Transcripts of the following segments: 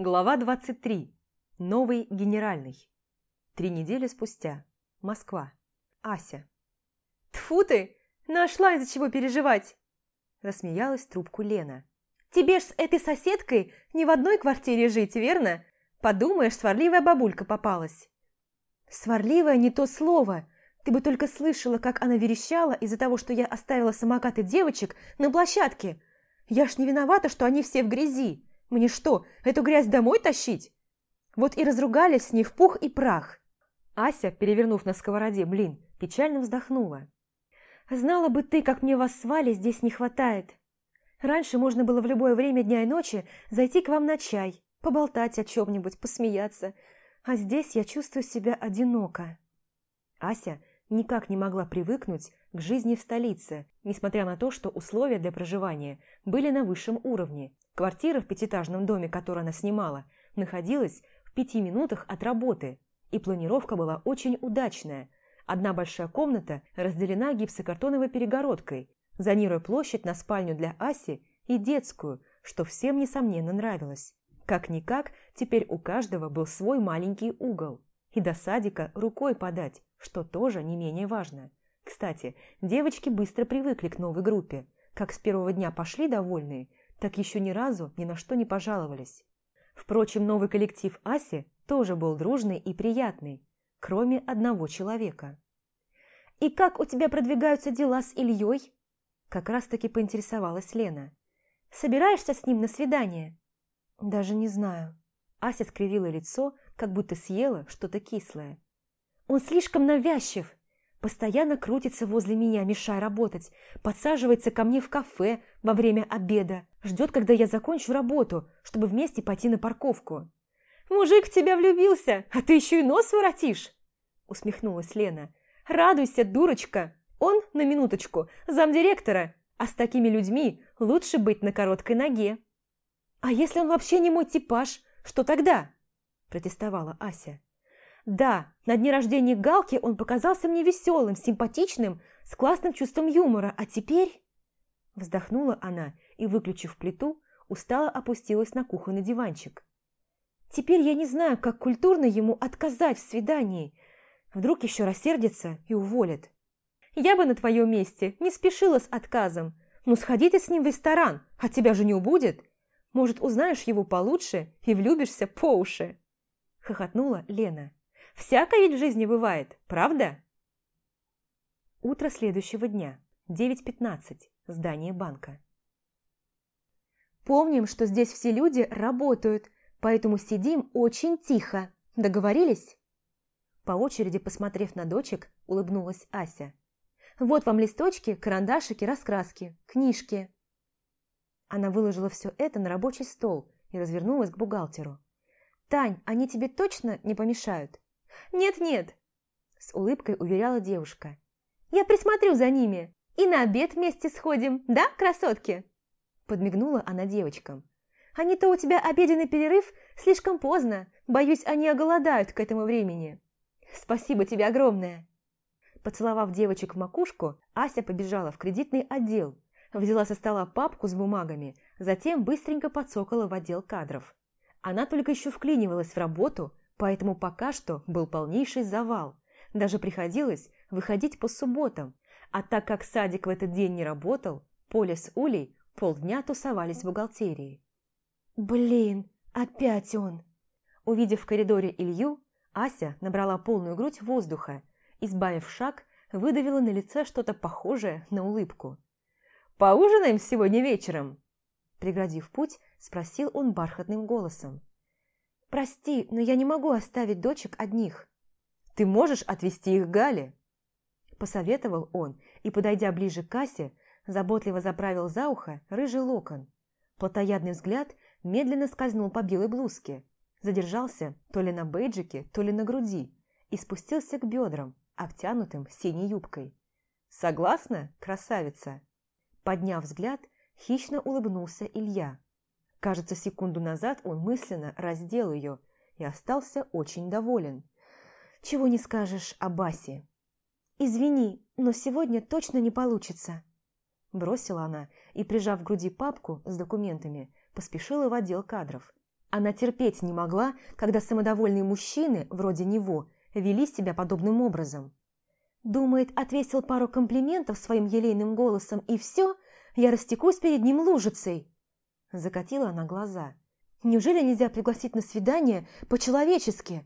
Глава 23. Новый генеральный. Три недели спустя. Москва. Ася. Тфу ты! Нашла из-за чего переживать!» Рассмеялась трубку Лена. «Тебе ж с этой соседкой не в одной квартире жить, верно? Подумаешь, сварливая бабулька попалась». «Сварливая не то слово. Ты бы только слышала, как она верещала из-за того, что я оставила самокаты девочек на площадке. Я ж не виновата, что они все в грязи. Мне что, эту грязь домой тащить? Вот и разругались с ней в пух и прах. Ася, перевернув на сковороде блин, печально вздохнула. Знала бы ты, как мне вас с Валей здесь не хватает. Раньше можно было в любое время дня и ночи зайти к вам на чай, поболтать о чем-нибудь, посмеяться. А здесь я чувствую себя одиноко. Ася никак не могла привыкнуть к жизни в столице, несмотря на то, что условия для проживания были на высшем уровне. Квартира в пятиэтажном доме, которую она снимала, находилась в пяти минутах от работы, и планировка была очень удачная. Одна большая комната разделена гипсокартоновой перегородкой, зонируя площадь на спальню для Аси и детскую, что всем, несомненно, нравилось. Как-никак, теперь у каждого был свой маленький угол. И до садика рукой подать, что тоже не менее важно. Кстати, девочки быстро привыкли к новой группе. Как с первого дня пошли довольные, так еще ни разу ни на что не пожаловались. Впрочем, новый коллектив Аси тоже был дружный и приятный, кроме одного человека. «И как у тебя продвигаются дела с Ильей?» Как раз-таки поинтересовалась Лена. «Собираешься с ним на свидание?» «Даже не знаю». Ася скривила лицо, как будто съела что-то кислое. «Он слишком навязчив. Постоянно крутится возле меня, мешая работать, подсаживается ко мне в кафе во время обеда, ждет, когда я закончу работу, чтобы вместе пойти на парковку. «Мужик в тебя влюбился, а ты еще и нос воротишь!» усмехнулась Лена. «Радуйся, дурочка! Он, на минуточку, замдиректора, а с такими людьми лучше быть на короткой ноге». «А если он вообще не мой типаж, что тогда?» протестовала Ася. Да, на дне рождения Галки он показался мне веселым, симпатичным, с классным чувством юмора, а теперь... Вздохнула она и, выключив плиту, устало опустилась на кухонный диванчик. Теперь я не знаю, как культурно ему отказать в свидании. Вдруг еще рассердится и уволит. Я бы на твоем месте не спешила с отказом. Ну, сходи ты с ним в ресторан, а тебя же не убудет. Может, узнаешь его получше и влюбишься по уши. Хохотнула Лена. Всякое ведь в жизни бывает, правда? Утро следующего дня, 9.15, здание банка. Помним, что здесь все люди работают, поэтому сидим очень тихо. Договорились? По очереди, посмотрев на дочек, улыбнулась Ася. Вот вам листочки, карандашики, раскраски, книжки. Она выложила все это на рабочий стол и развернулась к бухгалтеру. «Тань, они тебе точно не помешают?» «Нет-нет», – с улыбкой уверяла девушка. «Я присмотрю за ними и на обед вместе сходим, да, красотки?» Подмигнула она девочкам. «А не то у тебя обеденный перерыв слишком поздно. Боюсь, они оголодают к этому времени. Спасибо тебе огромное!» Поцеловав девочек в макушку, Ася побежала в кредитный отдел, взяла со стола папку с бумагами, затем быстренько подсокала в отдел кадров. Она только еще вклинивалась в работу, Поэтому пока что был полнейший завал. Даже приходилось выходить по субботам. А так как садик в этот день не работал, Поля с Улей полдня тусовались в бухгалтерии. «Блин, опять он!» Увидев в коридоре Илью, Ася набрала полную грудь воздуха и, сбавив шаг, выдавила на лице что-то похожее на улыбку. «Поужинаем сегодня вечером?» Преградив путь, спросил он бархатным голосом. «Прости, но я не могу оставить дочек одних». «Ты можешь отвезти их Гале?» Посоветовал он и, подойдя ближе к кассе, заботливо заправил за ухо рыжий локон. Плотоядный взгляд медленно скользнул по белой блузке, задержался то ли на бейджике, то ли на груди и спустился к бедрам, обтянутым синей юбкой. «Согласна, красавица?» Подняв взгляд, хищно улыбнулся Илья. Кажется, секунду назад он мысленно раздел ее и остался очень доволен. Чего не скажешь о Басе. «Извини, но сегодня точно не получится», бросила она и, прижав к груди папку с документами, поспешила в отдел кадров. Она терпеть не могла, когда самодовольные мужчины, вроде него, вели себя подобным образом. Думает, отвесил пару комплиментов своим елейным голосом, и все, я растекусь перед ним лужицей. Закатила она глаза. Неужели нельзя пригласить на свидание по-человечески?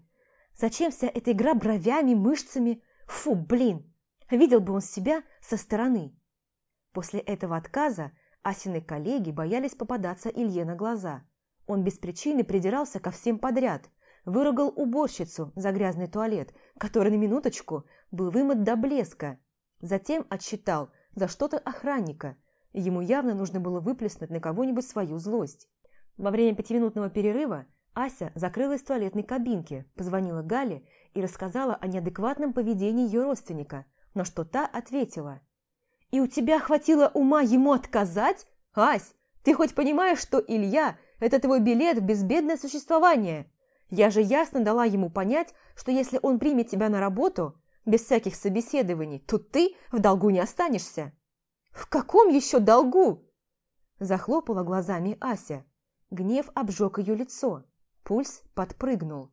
Зачем вся эта игра бровями, мышцами? Фу, блин! Видел бы он себя со стороны. После этого отказа Асины коллеги боялись попадаться Илье на глаза. Он без причины придирался ко всем подряд, выругал уборщицу за грязный туалет, который на минуточку был вымыт до блеска. Затем отсчитал за что-то охранника. Ему явно нужно было выплеснуть на кого-нибудь свою злость. Во время пятиминутного перерыва Ася закрылась в туалетной кабинке, позвонила Гале и рассказала о неадекватном поведении ее родственника, на что та ответила. «И у тебя хватило ума ему отказать? Ась, ты хоть понимаешь, что Илья – это твой билет в безбедное существование? Я же ясно дала ему понять, что если он примет тебя на работу, без всяких собеседований, то ты в долгу не останешься». «В каком еще долгу?» Захлопала глазами Ася. Гнев обжег ее лицо. Пульс подпрыгнул.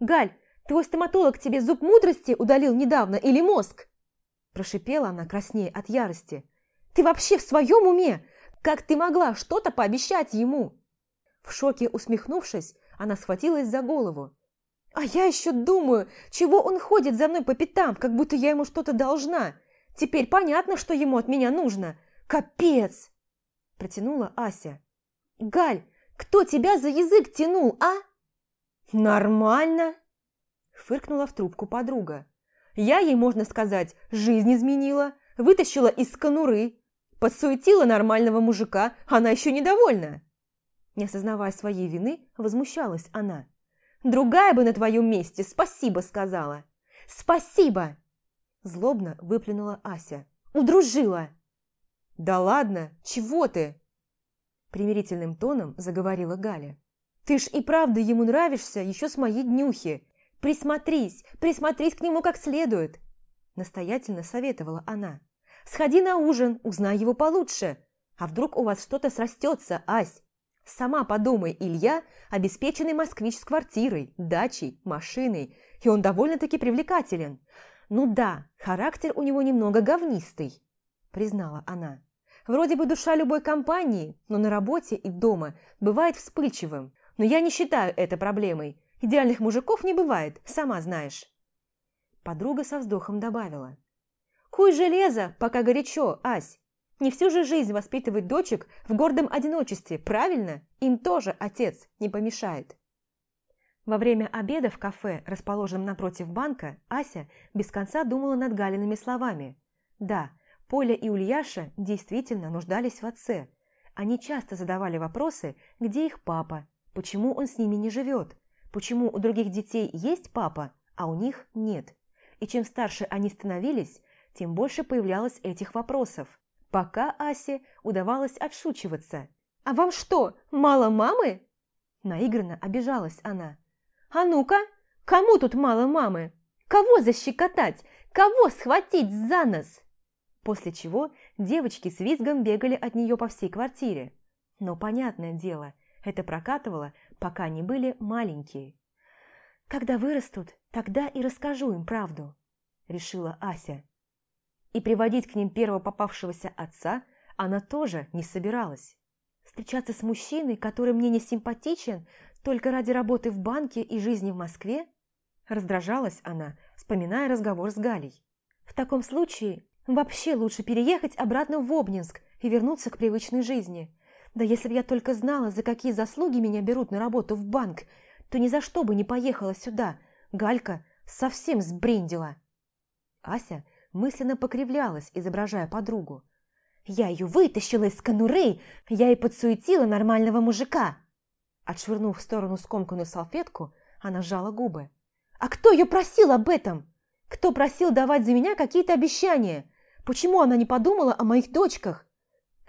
«Галь, твой стоматолог тебе зуб мудрости удалил недавно или мозг?» Прошипела она краснее от ярости. «Ты вообще в своем уме? Как ты могла что-то пообещать ему?» В шоке усмехнувшись, она схватилась за голову. «А я еще думаю, чего он ходит за мной по пятам, как будто я ему что-то должна. Теперь понятно, что ему от меня нужно. Капец!» Протянула Ася. «Галь, кто тебя за язык тянул, а?» «Нормально!» Фыркнула в трубку подруга. «Я ей, можно сказать, жизнь изменила, вытащила из конуры, подсуетила нормального мужика, она еще недовольна!» Не осознавая своей вины, возмущалась она. «Другая бы на твоем месте спасибо сказала!» «Спасибо!» Злобно выплюнула Ася. «Удружила!» «Да ладно, чего ты?» Примирительным тоном заговорила Галя. «Ты ж и правда ему нравишься еще с моей днюхи. Присмотрись, присмотрись к нему как следует!» Настоятельно советовала она. «Сходи на ужин, узнай его получше. А вдруг у вас что-то срастется, Ась? Сама подумай, Илья – обеспеченный москвич с квартирой, дачей, машиной, и он довольно-таки привлекателен. Ну да, характер у него немного говнистый», – признала она. Вроде бы душа любой компании, но на работе и дома бывает вспыльчивым. Но я не считаю это проблемой. Идеальных мужиков не бывает, сама знаешь. Подруга со вздохом добавила. «Куй железо, пока горячо, Ась. Не всю же жизнь воспитывать дочек в гордом одиночестве, правильно? Им тоже отец не помешает». Во время обеда в кафе, расположенном напротив банка, Ася без конца думала над Галиными словами. Да, Поля и Ульяша действительно нуждались в отце. Они часто задавали вопросы, где их папа, почему он с ними не живет, почему у других детей есть папа, а у них нет. И чем старше они становились, тем больше появлялось этих вопросов. Пока Асе удавалось отшучиваться. «А вам что, мало мамы?» Наигранно обижалась она. «А ну-ка, кому тут мало мамы? Кого защекотать? Кого схватить за нос?» После чего девочки с визгом бегали от нее по всей квартире. Но, понятное дело, это прокатывало, пока они были маленькие. «Когда вырастут, тогда и расскажу им правду», – решила Ася. И приводить к ним первого попавшегося отца она тоже не собиралась. Встречаться с мужчиной, который мне не симпатичен, только ради работы в банке и жизни в Москве? Раздражалась она, вспоминая разговор с Галей. В таком случае Вообще лучше переехать обратно в Обнинск и вернуться к привычной жизни. Да если бы я только знала, за какие заслуги меня берут на работу в банк, то ни за что бы не поехала сюда. Галька совсем сбрендила. Ася мысленно покривлялась, изображая подругу. «Я ее вытащила из конуры, я и подсуетила нормального мужика!» Отшвырнув в сторону скомканную салфетку, она сжала губы. «А кто ее просил об этом? Кто просил давать за меня какие-то обещания? Почему она не подумала о моих дочках?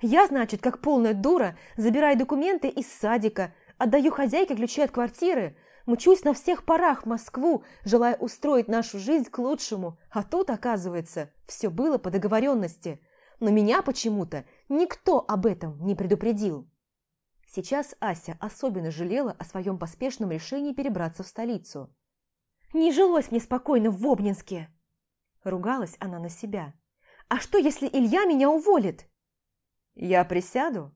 Я, значит, как полная дура, забираю документы из садика, отдаю хозяйке ключи от квартиры, мчусь на всех парах в Москву, желая устроить нашу жизнь к лучшему, а тут, оказывается, все было по договоренности. Но меня почему-то никто об этом не предупредил. Сейчас Ася особенно жалела о своем поспешном решении перебраться в столицу. «Не жилось мне спокойно в Обнинске!» Ругалась она на себя. «А что, если Илья меня уволит?» «Я присяду?»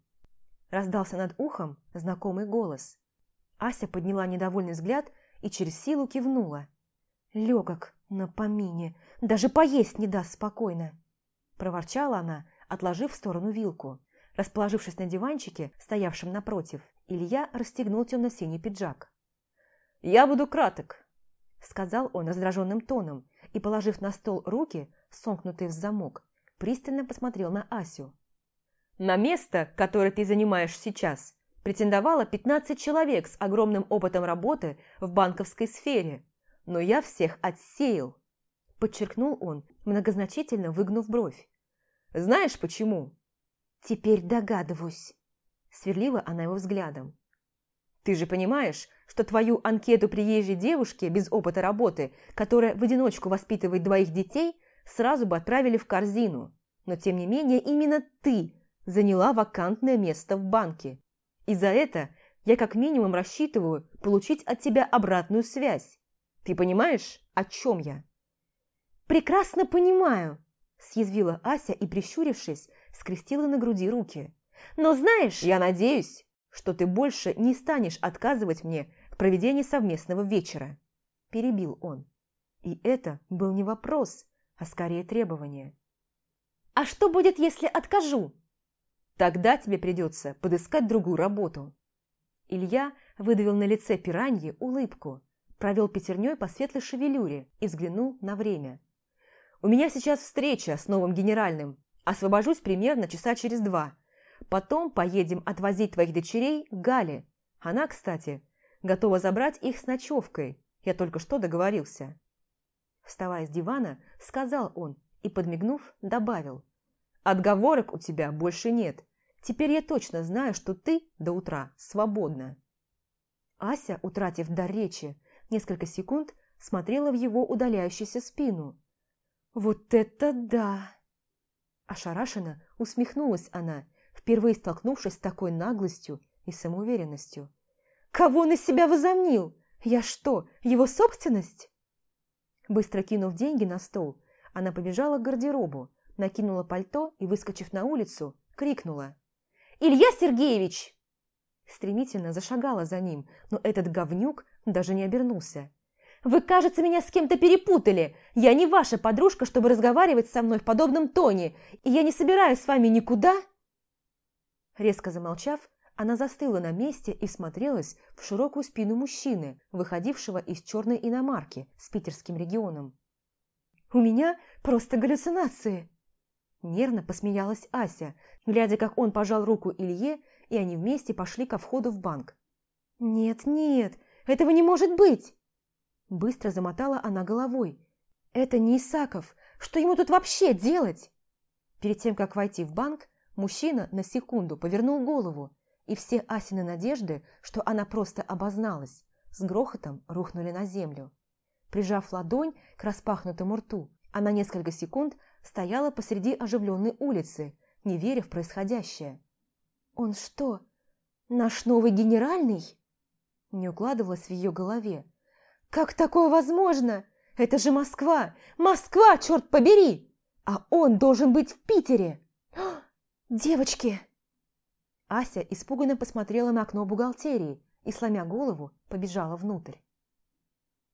Раздался над ухом знакомый голос. Ася подняла недовольный взгляд и через силу кивнула. «Легок на помине, даже поесть не даст спокойно!» Проворчала она, отложив в сторону вилку. Расположившись на диванчике, стоявшем напротив, Илья расстегнул темно-синий пиджак. «Я буду краток», – сказал он раздраженным тоном и, положив на стол руки, сомкнутые в замок, пристально посмотрел на Асю. «На место, которое ты занимаешь сейчас, претендовало 15 человек с огромным опытом работы в банковской сфере, но я всех отсеял», – подчеркнул он, многозначительно выгнув бровь. «Знаешь почему?» «Теперь догадываюсь», – сверлила она его взглядом. «Ты же понимаешь, что твою анкету приезжей девушки без опыта работы, которая в одиночку воспитывает двоих детей, сразу бы отправили в корзину. Но тем не менее именно ты заняла вакантное место в банке. И за это я как минимум рассчитываю получить от тебя обратную связь. Ты понимаешь, о чем я?» «Прекрасно понимаю», – съязвила Ася и, прищурившись, скрестила на груди руки. «Но знаешь...» «Я надеюсь, что ты больше не станешь отказывать мне в проведении совместного вечера», – перебил он. И это был не вопрос, а скорее требование. «А что будет, если откажу?» «Тогда тебе придется подыскать другую работу». Илья выдавил на лице пираньи улыбку, провел пятерней по светлой шевелюре и взглянул на время. «У меня сейчас встреча с новым генеральным. Освобожусь примерно часа через два. Потом поедем отвозить твоих дочерей к Гале. Она, кстати, готова забрать их с ночевкой. Я только что договорился». Вставая с дивана, сказал он и, подмигнув, добавил. «Отговорок у тебя больше нет. Теперь я точно знаю, что ты до утра свободна». Ася, утратив дар речи, несколько секунд смотрела в его удаляющуюся спину. «Вот это да!» Ошарашенно усмехнулась она, впервые столкнувшись с такой наглостью и самоуверенностью. «Кого на себя возомнил? Я что, его собственность?» Быстро кинув деньги на стол, она побежала к гардеробу, накинула пальто и, выскочив на улицу, крикнула. «Илья Сергеевич!» Стремительно зашагала за ним, но этот говнюк даже не обернулся. Вы, кажется, меня с кем-то перепутали. Я не ваша подружка, чтобы разговаривать со мной в подобном тоне, и я не собираюсь с вами никуда...» Резко замолчав, она застыла на месте и смотрелась в широкую спину мужчины, выходившего из черной иномарки с питерским регионом. «У меня просто галлюцинации!» Нервно посмеялась Ася, глядя, как он пожал руку Илье, и они вместе пошли ко входу в банк. «Нет, нет, этого не может быть!» Быстро замотала она головой. «Это не Исаков! Что ему тут вообще делать?» Перед тем, как войти в банк, мужчина на секунду повернул голову, и все Асины надежды, что она просто обозналась, с грохотом рухнули на землю. Прижав ладонь к распахнутому рту, она несколько секунд стояла посреди оживленной улицы, не веря в происходящее. «Он что, наш новый генеральный?» Не укладывалось в ее голове, как такое возможно? Это же Москва! Москва, черт побери! А он должен быть в Питере! Девочки! Ася испуганно посмотрела на окно бухгалтерии и, сломя голову, побежала внутрь.